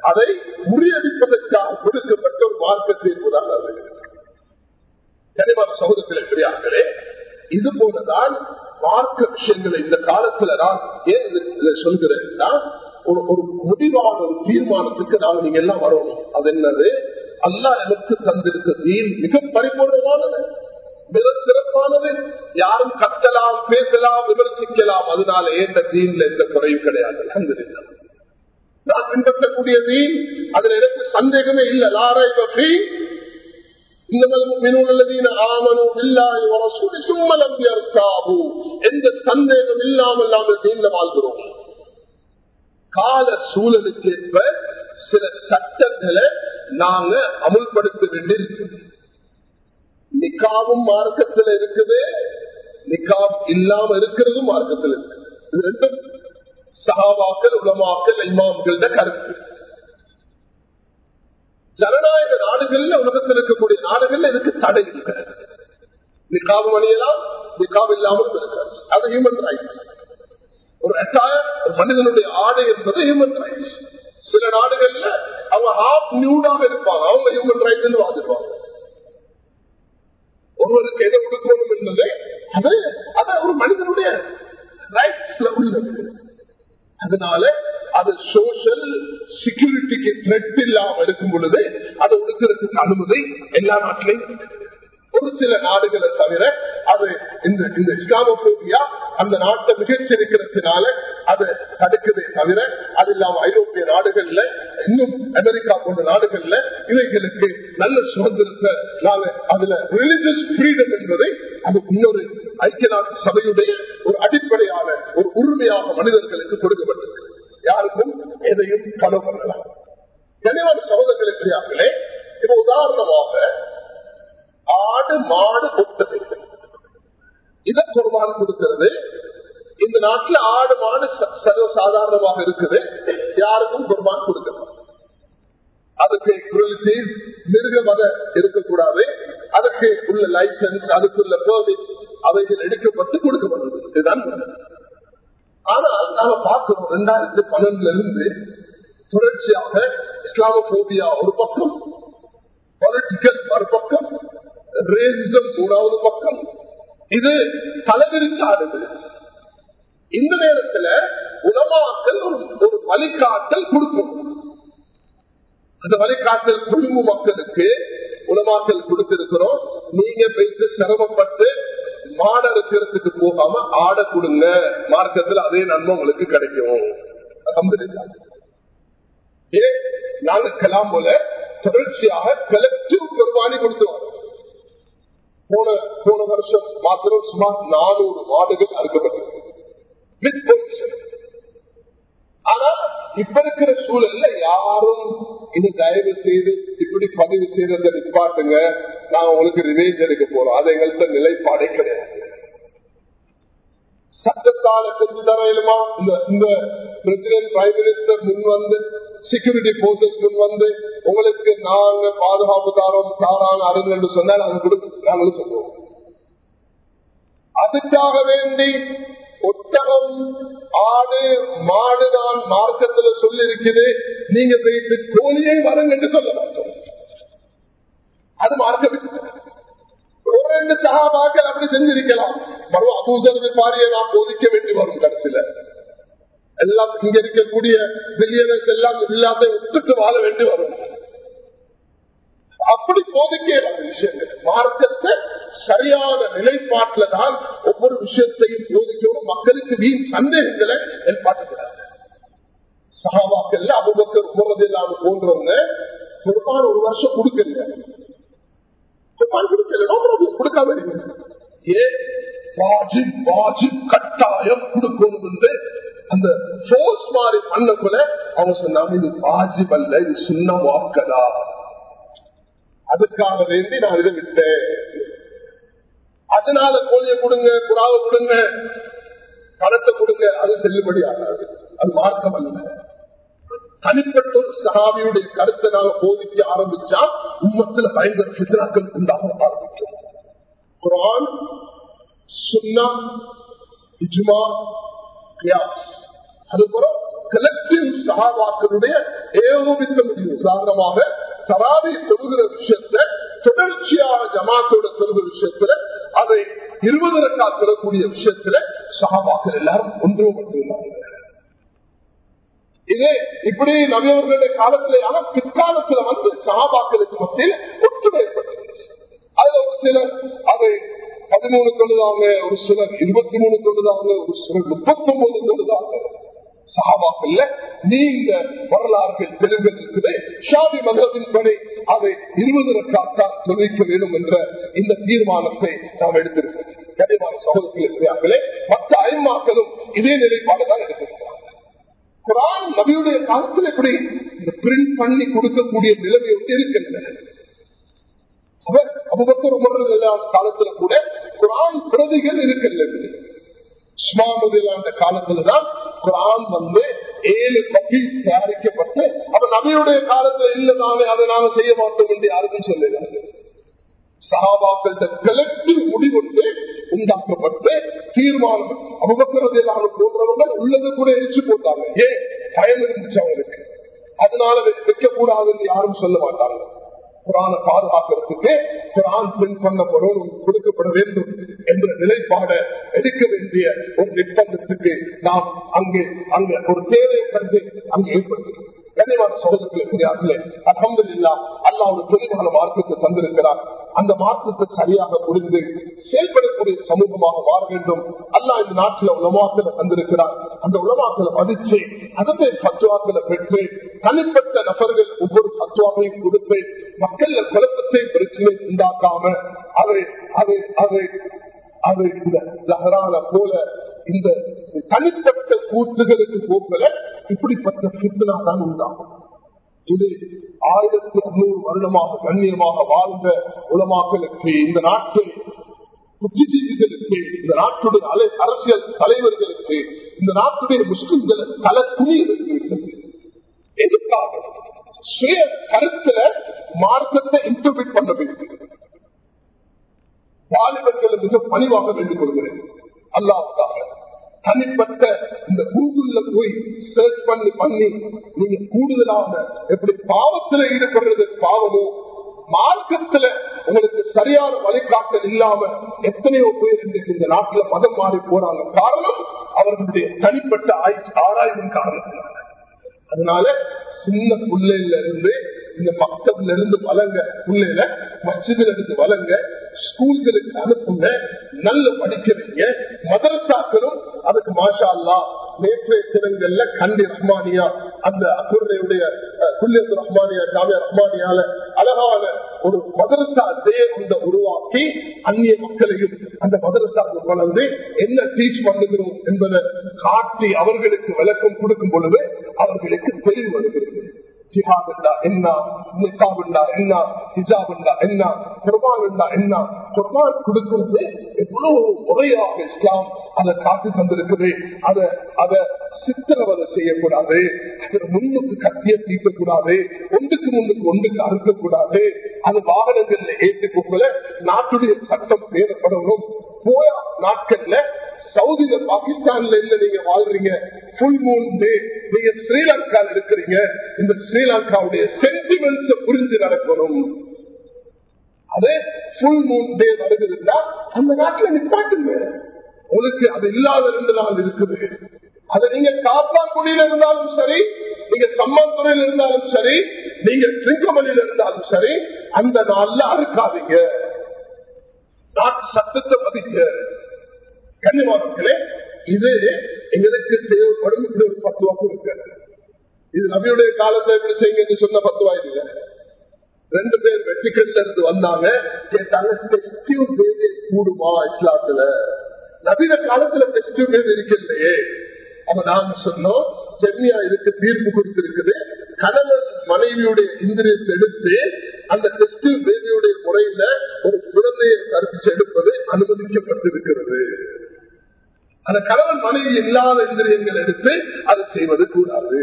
அதை முறியடிப்பதற்காக கொடுக்கப்பட்ட ஒரு மார்க்கத்தை என்பதாக கனிமான சகோதரத்திலே பெரியார்களே இது போலதான் மார்க்க விஷயங்களை இந்த காலத்துல நான் ஏன் இதை சொல்கிறேன்னா ஒரு ஒரு முடிவான ஒரு தீர்மானத்துக்கு நாங்கள் நீங்க எல்லாம் வரணும். அது என்னது? அல்லா எனக்கு தந்திருக்க தீன் மிக பரிபூர்ணமானது மிக சிறப்பானது. யாரும் கத்தலாம் பேசலாம் விமர்சிக்கலாம் அதனால ஏந்த தீன்ல எந்த குறையும் கிடையாது. அங்கிருந்தார் நான் பின்பற்றக்கூடிய தீன் அதுல எனக்கு சந்தேகமே இல்லை. லாரை பற்றி எந்த சந்தேகம் இல்லாமல் நாங்கள் தீன்ல வாழ்கிறோம். கால சூழலுக்கு ஏற்ப சில சட்டங்களை நாங்க அமுல்படுத்த வேண்டியிருக்கிறோம் நிக்காவும் மார்க்கத்தில் இருக்குது. நிக்காப் இல்லாம இருக்கிறதும் மார்க்கத்தில் இருக்கு. இது ரெண்டும் சகாவாக்கள் உலமாக்கள் இமாம்கள கருத்து. ஜனநாயக நாடுகள்ல உலகத்தில் இருக்கக்கூடிய நாடுகள்ல இதுக்கு தடை இருக்கிறது நிக்காவும் அணியலாம் நிக்காவும் இல்லாமல் இருக்கிறது. அது ஹியூமன் ரைட்ஸ் ஒரு அட்டாயர் ஒரு மனிதனுடைய ஆடை என்பது ஹியூமன் ரைட்ஸ் சில நாடுகள்ல அவங்க ஹாஃப் நியூடாக இருப்பாங்க. அவங்க ஹியூமன் ரைட்ஸ் வாதிடுவாங்க. ஒருவருக்கு எதை கொடுக்கணும் என்பதை அது அது ஒரு மனிதனுடைய ரைட்ஸ்ல உள்ளது. அதனால அது சோசியல் செக்யூரிட்டிக்கு த்ரெட் இல்லாம இருக்கும் பொழுது அதை ஒடுக்கிறதுக்கு அனுமதி எல்லா நாட்டிலையும் ஒரு சில நாடுகளை தவிர அது இந்த இந்த இஸ்லாமோபியா அந்த நாட்டை மிகச்சிருக்கிறதுனால அது தடுக்குதே தவிர அது இல்லாம ஐரோப்பிய நாடுகள்ல இன்னும் அமெரிக்கா போன்ற நாடுகள்ல இவைகளுக்கு நல்ல சுதந்திரத்தை நாங்க அதுல ரிலிஜியஸ் ஃப்ரீடம் என்பதை அது இன்னொரு ஐக்கிய நாட்டு சபையுடைய ஒரு அடிப்படையான ஒரு உரிமையாக மனிதர்களுக்கு கொடுக்கப்பட்டிருக்கு. யாருக்கும் எதையும் கனவு பண்ணலாம் கனிவான சகோதரர்களுக்கு இப்ப உதாரணமாக ஆடு மாடு ஒட்டகைகள் இதை குர்பான் கொடுக்கிறது. இந்த நாட்டில் ஆடு மாடு சர்வ சாதாரணமாக இருக்குது. யாருக்கும் குர்பான் கொடுக்கணும் அதுக்கு குரலிட்டிஸ் மிருக மத இருக்கக்கூடாது. அதுக்கு உள்ள லைசன்ஸ் அதுக்குள்ள பெர்மிட் அவைகள் எடுக்கப்பட்டு கொடுக்கப்படுது இதுதான் ஆனால் நாம பார்க்கிறோம் ரெண்டாயிரத்தி பன்னெண்டுல இருந்து தொடர்ச்சியாக இஸ்லாமோபியா ஒரு பக்கம் பொலிட்டிக்கல் மறுபக்கம் ரேசிசம் மூணாவது பக்கம் இது தலைவிரிச்சாடுது இந்த நேரத்துல உலமாக்கல் ஒரு வழிகாட்டல் கொடுக்கும் அந்த வழிகாட்டல் குடும்ப மக்களுக்கு உலமாக்கல் கொடுத்திருக்கிறோம் நீங்க பேசி சிரமப்பட்டு மாட இருக்கிறதுக்கு போகாம ஆட கொடுங்க மார்க்கத்தில் அதே நன்மை உங்களுக்கு கிடைக்கும் ஏன் நாங்க கலாம் போல தொடர்ச்சியாக கலெக்டிவ் பெருமானி கொடுத்துவாங்க போன போன வருஷம் மாத்திரம் சுமார் நானூறு மாடுகள் அறுக்கப்பட்டது வித் ஆனா இப்ப இருக்கிற சூழல்ல யாரும் இது தயவு செய்து இப்படி பதிவு செய்யறத நிப்பாட்டுங்க நான் உங்களுக்கு ரிவேஜ் எடுக்க போறோம். அது எங்கள்கிட்ட நிலைப்பாடே கிடையாது. சட்டத்தால செஞ்சு தர இயலுமா? இந்த இந்த பிரசிடென்ட் பிரைம் மினிஸ்டர் முன் வந்து செக்யூரிட்டி போர்சஸ் முன் வந்து உங்களுக்கு நாங்க பாதுகாப்பு தாரோம் தாரான அருங்க என்று சொன்னால் நாங்க கொடுக்க நாங்களும் சொல்லுவோம். அதுக்காக வேண்டி ஒட்டகம் ஆடு மாடு தான் மார்க்கத்துல சொல்லி இருக்குது நீங்க போயிட்டு கோழியை வருங்க என்று சொல்ல மாட்டோம் அது மார்க்க ஒரு ரெண்டு சகாபாக்கள் அப்படி செஞ்சிருக்கலாம். மறுவ அபூசரது பாரியை நான் போதிக்க வேண்டி வரும் கடைசியில. எல்லாம் இங்க இருக்கக்கூடிய பில்லியனர்ஸ் எல்லாம் இல்லாத விட்டுட்டு வாழ வேண்டி வரும். அப்படி போதிக்க விஷயங்கள். மார்க்கத்தை சரியான நிலைப்பாட்டில தான் ஒவ்வொரு விஷயத்தையும் போதிக்கணும் மக்களுக்கு வீண் சந்தேகங்களை ஏற்பாட்டுகிறாங்க சகாபாக்கள்ல அபுபக்கர் உமரது இல்லாம போன்றவங்க குர்பான் ஒரு வருஷம் கொடுக்கல. குர்பான் கொடுக்கல கொடுக்காம ஏன் வாஜிப் வாஜிப் கட்டாயம் கொடுக்கணும் என்று அந்த போர்ஸ் மாதிரி பண்ணக்குள்ள அவங்க சொன்னாங்க இது வாஜிப் அல்ல இது சின்ன வாக்கதா. அதுக்காக வேண்டி நான் இதை விட்டேன். அதனால கோழியை கொடுங்க புறாவை கொடுங்க பணத்தை கொடுங்க அது செல்லுபடி ஆகாது. அது மார்க்கம் அல்ல. தனிப்பட்ட ஒரு சகாவியுடைய கருத்தை போதிக்க ஆரம்பிச்சா உம்மத்துல பயங்கர சித்தனாக்கள் உண்டாக ஆரம்பிக்கும். குரான் சுன்னா இஜ்மா கியாஸ். அதுபோல கலெக்டிவ் சகாபாக்களுடைய ஏகோபித்த முடிவு. உதாரணமாக தராவி தொழுகிற விஷயத்த தொடர்ச்சியான ஜமாத்தோட தொழுகிற விஷயத்துல அதை இருபது ரக்கா பெறக்கூடிய விஷயத்துல சகாபாக்கள் எல்லாரும் ஒன்றுபட்டிருந்தாங்க இதே இப்படி நவியவர்களுடைய காலத்துல ஆனா பிற்காலத்துல வந்து சகாபாக்களுக்கு மத்தியில் ஒற்றுமை ஏற்பட்டுச்சு அதுல ஒரு சிலர் அதை பதிமூணு தொழுதாங்க ஒரு சிலர் இருபத்தி மூணு தொழுதாங்க ஒரு சிலர் முப்பத்தி ஒன்பது தொழுதாங்க. சகாபாக்கள்ல நீண்ட வரலாறுகள் தெளிவுகள் இருக்குது ஷாதி மதத்தின் அதை இருபது ரக்காத்தான் தொழிக்க வேண்டும் என்ற இந்த தீர்மானத்தை நாம் எடுத்திருக்கிறோம். கடிமான சகோதரர்கள் இருக்கிறார்களே மற்ற ஐமாக்களும் இதே நிலைப்பாடு தான் எடுத்திருக்கிறாங்க குரான் நபியுடைய காலத்தில் எப்படி இந்த பிரிண்ட் பண்ணி கொடுக்கக்கூடிய நிலைமை வந்து இருக்கின்றன? அபுபக்கர் உமர்லாம் காலத்துல கூட குரான் பிரதிகள் இருக்கின்றது. அந்த காலத்துலதான் குரான் வந்து ஏழு கபீஸ் தயாரிக்கப்பட்டு அப்ப நபியுடைய காலத்துல இல்லதானே அதை நாம செய்ய மாட்டோம் என்று யாருக்கும் சொல்லுகிறாங்க சகாபாக்கள் கலெக்டிவ் முடிவெடுத்து உண்டாக்கப்பட்டு தீர்மானம். அபுபக்கரது போன்றவர்கள் உள்ளது கூட எரிச்சு போட்டாங்க. ஏன் பயம் இருந்துச்சு அவங்களுக்கு. அதனால வைக்க கூடாதுன்னு யாரும் சொல்ல மாட்டாங்க. குரான பாதுகாக்கிறதுக்கு குரான் பின் பண்ணப்படும் கொடுக்கப்பட வேண்டும் என்ற நிலைப்பாட எடுக்க வேண்டிய ஒரு நிர்பந்தத்துக்கு நாம் அங்கு அங்கு ஒரு தேவையை கண்டு அங்கு ஏற்படுத்துகிறோம் கனிவான சகோதரர்களே அகம்பது இல்லா அல்லா ஒரு தெளிவான மார்க்கத்தை தந்திருக்கிறார். அந்த மார்க்கத்தை சரியாக புரிந்து செயல்படக்கூடிய சமூகமாக மாற வேண்டும். அல்லா இந்த நாட்டில் உலமாக்களை தந்திருக்கிறார். அந்த உலமாக்களை மதிச்சு அதே பத்துவாக்களை பெற்று தனிப்பட்ட நபர்கள் ஒவ்வொரு பத்துவாவையும் கொடுத்து மக்கள் குழப்பத்தை பிரச்சனை உண்டாக்காம அதை அதை அதை அவர் இந்த ஜஹரான போல இந்த தனிப்பட்ட கூற்றுகளுக்கு போக்கல. இப்படிப்பட்ட சித்தனா தான் உண்டாகும். இது ஆயிரத்தி அறுநூறு வருடமாக கண்ணியமாக வாழ்ந்த உலமாக்களுக்கு இந்த நாட்டில் புத்திஜீவிகளுக்கு இந்த நாட்டுடைய அலை அரசியல் தலைவர்களுக்கு இந்த நாட்டுடைய முஸ்லிம்களை தலை துணிய எதுக்காக? சுய கருத்துல மார்க்கத்தை இன்டர்பிட் பண்ண வேண்டும் வாலிபர்களை மிக பணிவாக வேண்டிக் கொள்கிறேன் அல்லாவுக்காக தனிப்பட்ட இந்த கூகுள்ல போய் சர்ச் பண்ணி பண்ணி நீங்க கூடுதலாக எப்படி பாவத்துல ஈடுபடுறது பாவமோ மார்க்கத்துல உங்களுக்கு சரியான வழிகாட்டல் இல்லாம எத்தனையோ பேர் இன்றைக்கு இந்த நாட்டுல மதம் மாறி போறாங்க. காரணம் அவர்களுடைய தனிப்பட்ட ஆராய்வின் காரணத்தினால. அதனால சின்ன பிள்ளைல இருந்து இந்த பக்கத்துல இருந்து வளங்க. பிள்ளைல மசிதில இருந்து வளங்க. ஸ்கூல்களுக்கு அனுப்புங்க. நல்ல படிக்கிறீங்க. மதரசாக்களும் அதுக்கு மாஷா அல்லா நேற்றைய தினங்கள்ல கண்டி ரஹ்மானியா அந்த அக்குருடைய குல்லியத்து ரஹ்மானியா ஜாமியா ரஹ்மானியால அழகான ஒரு மதரசா தேவந்த உருவாக்கி அந்நிய மக்களையும் அந்த மதரசா வளர்ந்து என்ன டீச் பண்ணுகிறோம் என்பதை காட்டி அவர்களுக்கு விளக்கம் கொடுக்கும் பொழுது அவர்களுக்கு தெளிவு வருகிறது. ஜிஹாத் என்ன நிக்காப் என்ன என்ன என்ன குர்பான் கொடுக்கிறது எவ்வளவு முறையாக இஸ்லாம் அதை காத்து தந்திருக்குது அதை அதை சித்திரவதை செய்யக்கூடாது முன்னுக்கு கத்திய தீர்க்கக்கூடாது ஒன்றுக்கு முன்னுக்கு ஒன்றுக்கு அறுக்கக்கூடாது அது வாகனங்கள்ல ஏற்றுக்கொள்ள நாட்டுடைய சட்டம் பேரப்படணும் போய நாட்கள்ல சவுதியில பாகிஸ்தான்ல இல்ல நீங்க வாழ்றீங்க. புல் மூன் டே நீங்க ஸ்ரீலங்கால இருக்கிறீங்க. இந்த ஸ்ரீலங்காவுடைய சென்டிமெண்ட்ஸ் புரிஞ்சு நடக்கணும். அது புல் மூன் டே வருகிறதுனா அந்த நாட்டுல நிப்பாட்டுங்க. உங்களுக்கு அது இல்லாத ரெண்டு நாள் இருக்குது. அதை நீங்க காப்பாக்குடியில இருந்தாலும் சரி நீங்க சம்மந்துறையில் இருந்தாலும் சரி நீங்க திருங்கமலையில இருந்தாலும் சரி அந்த நாள்ல அறுக்காதீங்க. நாட்டு பதிக்க மதிக்க கண்ணியமானே இது எங்களுக்கு தேவைப்படும் இப்படி ஒரு பத்துவா கொடுக்க. இது நபியுடைய காலத்தை எப்படி செய்யுங்க சொன்ன பத்துவா இல்லை ரெண்டு பேர் வெட்டிக்கல்ல இருந்து வந்தாங்க. கேட்டாங்க பெஸ்டிவ் பேதி கூடுமா இஸ்லாத்துல? நவீன காலத்துல பெஸ்டிவ் பேதி இருக்கலையே. அப்ப நாங்க சொன்னோம் சென்னியா இதுக்கு தீர்ப்பு கொடுத்திருக்குது. கணவன் மனைவியுடைய இந்திரியத்தை எடுத்து அந்த டெஸ்டிவ் பேபியுடைய முறையில ஒரு குழந்தையை கருப்பிச்சு எடுப்பது அனுமதிக்கப்பட்டிருக்கிறது. அந்த கணவன் மனைவி இல்லாத இந்திரியங்கள் எடுத்து அதை செய்வது கூடாது.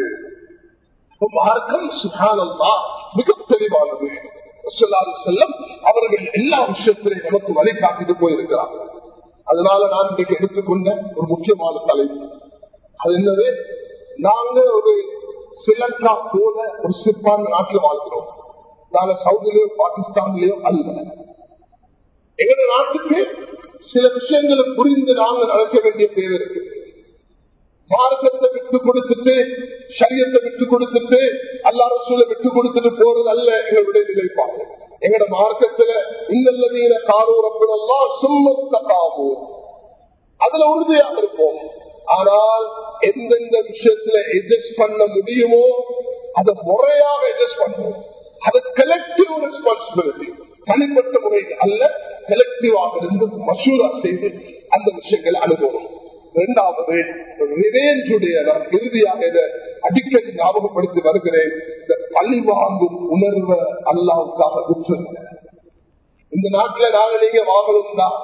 மார்க்கம் சுகானந்தா மிக தெளிவானது செல்லம் அவர்கள் எல்லா விஷயத்திலையும் நமக்கு வழிகாட்டிட்டு போயிருக்கிறார்கள் அதனால நான் இன்றைக்கு எடுத்துக்கொண்ட ஒரு முக்கியமான தலைப்பு. அது என்னது? நாங்க ஒரு ஸ்ரீலங்கா போல ஒரு சிற்பான நாட்டில் வாழ்கிறோம். நாங்க சவுதிலேயோ பாகிஸ்தான்லயோ அல்ல. எங்க நாட்டுக்கு சில விஷயங்களை புரிந்து நாங்க நடக்க வேண்டிய தேவை இருக்கு. மார்க்கத்தை விட்டு கொடுத்துட்டு சரியத்தை விட்டு கொடுத்துட்டு அல்லா ரசூலை விட்டு கொடுத்துட்டு போறது அல்ல எங்களுடைய நிலைப்பாடு எங்கட மார்க்கத்துல இன்னல்லதீன காரூரப்படலாம் சும்மத்தக்காவும் அதுல உறுதியாக இருப்போம். ஆனால் எந்தெந்த விஷயத்துல எட்ஜஸ்ட் பண்ண முடியுமோ அதை முறையாக எட்ஜஸ்ட் பண்ணுவோம். அது கலெக்டிவ் ரெஸ்பான்சிபிலிட்டி தனிப்பட்ட முறையில் அல்ல கலெக்டிவாக இருந்து மசூரா செய்து அந்த விஷயங்களை அனுபவம் இரண்டாவது ரிவேஞ்சுடைய நான் இறுதியாக இதை அடிக்கடி ஞாபகப்படுத்தி வருகிறேன். இந்த பழி வாங்கும் உணர்வை அல்லாவுக்காக விட்டுருங்க. இந்த நாட்டுல நாங்க நீங்க வாங்கணும் தான்.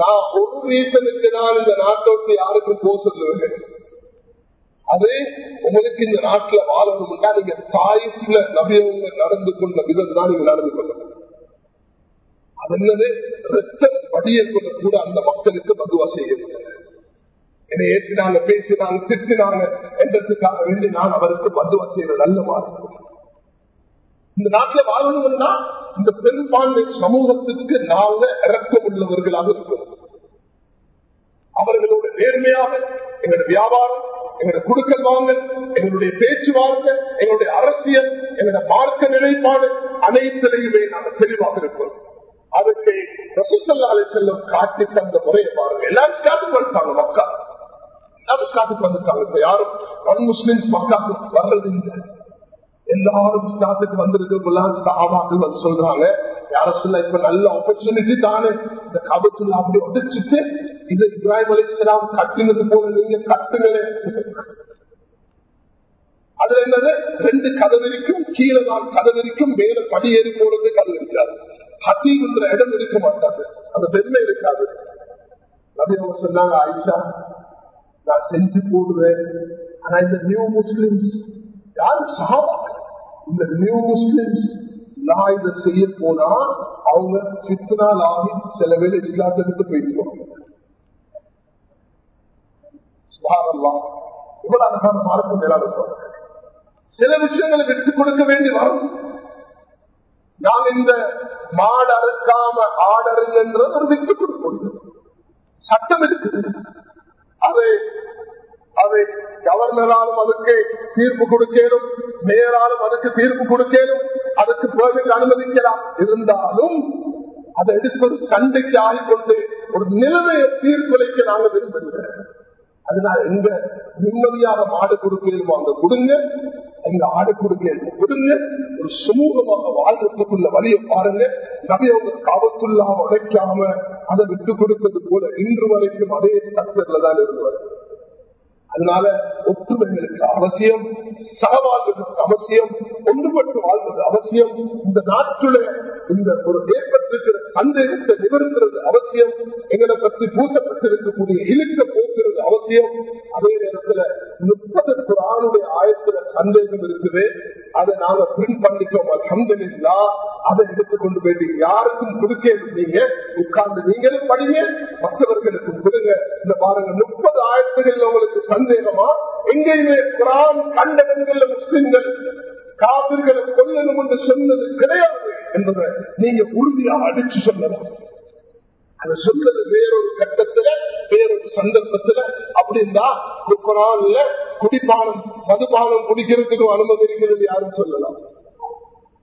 நான் ஒரு ரீசனுக்கு நான் இந்த நாட்டோட்டு யாருக்கும் போக சொல்லுவேன். அது உங்களுக்கு இந்த நாட்டுல வாழணும்னா நீங்க தாய்ப்புல நபியவங்க நடந்து கொண்ட விதம் தான் நீங்க நடந்து கொள்ளணும். அல்லது என்னது ரத்தம் படிய கூட அந்த மக்களுக்கு பதுவா செய்யணும் என்னை ஏற்றினாங்க பேசினாங்க திட்டினாங்க என்றதுக்காக வேண்டி நான் அவருக்கு பதுவா செய்யற நல்ல வாழ்க்கை. இந்த நாட்டில் வாழணும்னா இந்த பெரும்பான்மை சமூகத்துக்கு நாங்க இறக்கம் உள்ளவர்களாக இருக்கிறோம் அவர்களோட நேர்மையாக எங்களுடைய வியாபாரம் எங்களுடைய குடுக்கல் வாங்கல் எங்களுடைய பேச்சுவார்த்தை எங்களுடைய அரசியல் எங்களுடைய மார்க்க நிலைப்பாடு அனைத்திலையுமே நாங்கள் தெளிவாக இருக்கிறோம் அதுக்கு ரசூசல்லாலை செல்லும் காட்டி தந்த முறையை பாருங்க. எல்லாரும் ஸ்டாட்டுக்கு வந்துட்டாங்க மக்கா. எல்லாரும் ஸ்டாட்டுக்கு வந்துட்டாங்க. இப்ப யாரும் நான் முஸ்லிம்ஸ் மக்காக்கு வர்றது இல்லை. எல்லாரும் ஸ்டாத்துக்கு வந்திருக்கு சாபாக்கள் வந்து சொல்றாங்க. யார சொல்ல இப்ப நல்ல ஆப்பர்ச்சுனிட்டி தானே. இந்த கபத்துல அப்படி உடைச்சிட்டு இது இப்ராஹிம் அலிஸ்லாம் கட்டினது போல நீங்க கட்டுங்களே அதுல என்னது? ரெண்டு கதவிரிக்கும் கீழே நான் கதவிரிக்கும் மேல படியேறி போறது கதவு இருக்காது. ஹத்தீன்ற இடம் இருக்க மாட்டாது அந்த பெருமை இருக்காது. நபி அவங்க சொன்னாங்க ஆயிஷா நான் செஞ்சு போடுவேன் ஆனா இந்த நியூ முஸ்லிம்ஸ் யாரும் சகாபாக்கள் இந்த நியூ முஸ்லிம்ஸ் நான் இதை செய்ய போனா அவங்க சித்தனால் ஆகி சில பேர் இஸ்லாத்திற்கு போயிடுவாங்க இவ்வளவு அழகான மார்க்கம் மேலான சொல்றேன் சில விஷயங்களை விட்டுக் கொடுக்க வேண்டி வரும். நாம் இந்த மாடு அறுக்காம ஆடருங்கன்றது ஒரு விட்டுக் கொடுக்கணும். சட்டம் இருக்குது. அது அது கவர்னராலும் அதுக்கு தீர்ப்பு கொடுக்கலும் மேயராலும் அதுக்கு தீர்ப்பு கொடுக்கலும் அதுக்கு பெர்மிட் அனுமதிக்கலாம். இருந்தாலும் அதை எடுப்பது சண்டைக்கு ஆகிக்கொண்டு ஒரு நிலைமையை தீர்ப்பளிக்க நாங்கள் விரும்புகிறேன் அதனால எங்க நிம்மதியாக மாடு கொடுக்கலுமோ அங்க கொடுங்க. எங்க ஆடு கொடுக்க கொடுங்க. ஒரு சுமூகமாக வாழ்றதுக்குள்ள வழியை பாருங்க. நிறைய உங்க காவத்துள்ளா உடைக்காம அதை விட்டு கொடுத்தது போல இன்று வரைக்கும் அதே ஸ்ட்ரக்சர்ல தான் இருந்து வருது. அதனால ஒற்றுமைகளுக்கு அவசியம் சகவாழ்வதற்கு அவசியம் ஒன்றுபட்டு வாழ்வது அவசியம் இந்த நாட்டுல இந்த ஒரு ஏற்பட்டிருக்கிற சந்தேகத்தை நிவர்த்துறது அவசியம் எங்களை பற்றி பூசப்பட்டிருக்கக்கூடிய இழுக்க போக்குறது அவசியம். அதே நேரத்துல முப்பது குரானுடைய ஆயத்துல சந்தேகம் இருக்குது. அதை நாங்க பிரிண்ட் பண்ணிட்டோம் அலமதுல்லா அதை எடுத்துக்கொண்டு போயிட்டு யாருக்கும் கொடுக்க நீங்க உட்கார்ந்து நீங்களும் படிங்க மற்றவர்களுக்கும் கொடுங்க. இந்த பாருங்க முப்பது ஆயிரத்துகள் உங்களுக்கு சந்தேகமா? எங்கேயுமே குரான் கண்டனங்கள்ல முஸ்லிம்கள் காவிர்களை கொல்லணும் என்று சொன்னது கிடையாது என்பதை நீங்க உறுதியாக அடிச்சு சொல்லலாம் அது சொன்னது வேறொரு கட்டத்துல வேறொரு சந்தர்ப்பத்துல. அப்படின்னா குரான்ல குடிப்பானம் மதுபானம் குடிக்கிறதுக்கு அனுமதி இருக்கிறது யாரும் சொல்லலாம்.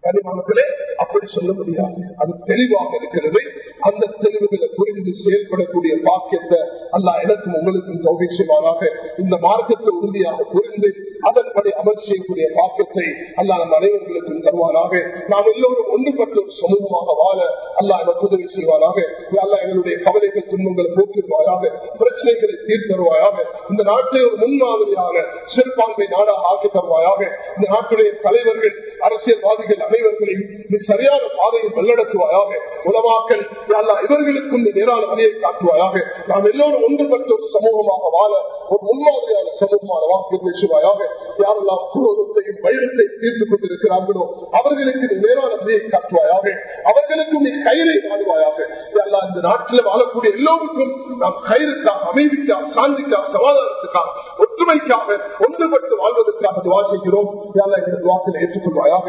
கனிமக்களே அப்படி சொல்ல முடியாது. அது தெளிவாக இருக்கிறது. அந்த தெளிவுகளை புரிந்து செயல்படக்கூடிய பாக்கியத்தை அல்லா எனக்கும் உங்களுக்கும் சௌகரியமாக இந்த மார்க்கத்தை உறுதியாக புரிந்து அதன்படி அமல் செய்யக்கூடிய பாக்கியத்தை அல்லா நம் அனைவர்களுக்கும் தருவாராக. நாம் எல்லோரும் ஒன்றுபட்டு ஒரு சமூகமாக வாழ அல்லா எனக்கு உதவி செய்வாராக. அல்லா எங்களுடைய கவலைகள் துன்பங்களை போக்கிடுவாராக பிரச்சனைகளை தீர்த்தருவாயாக. இந்த நாட்டை ஒரு முன்மாதிரியான சிறுபான்மை நாடாக ஆக்கி தருவாயாக. இந்த நாட்டுடைய தலைவர்கள் அரசியல்வாதிகள் அனைவர்களையும் நீ சரியான பாதையை வல்லடத்துவாயாக உலமாக்கல் அல்லா இவர்களுக்கும் நீ நேரான வழியை காட்டுவாயாக. நாம் எல்லோரும் ஒன்றுபட்ட ஒரு சமூகமாக வாழ ஒரு முன்மாதிரியான சமூகமான வாக்கு பேசுவாயாக. யாரெல்லாம் குரோதத்தையும் வைரத்தை தீர்த்துக் கொண்டிருக்கிறார்களோ அவர்களுக்கு நீ நேரான வழியை காட்டுவாயாக. அவர்களுக்கும் நீ கயிறை வாழ்வாயாக அல்லா இந்த நாட்டில் வாழக்கூடிய எல்லோருக்கும் நாம் கயிறுக்காக அமைதிக்காக சாந்திக்காக சமாதானத்துக்காக ஒற்றுமைக்காக ஒன்றுபட்டு வாழ்வதற்காக துவா செய்கிறோம். இந்த வாக்கில் ஏற்றுக்கொள்வாயாக.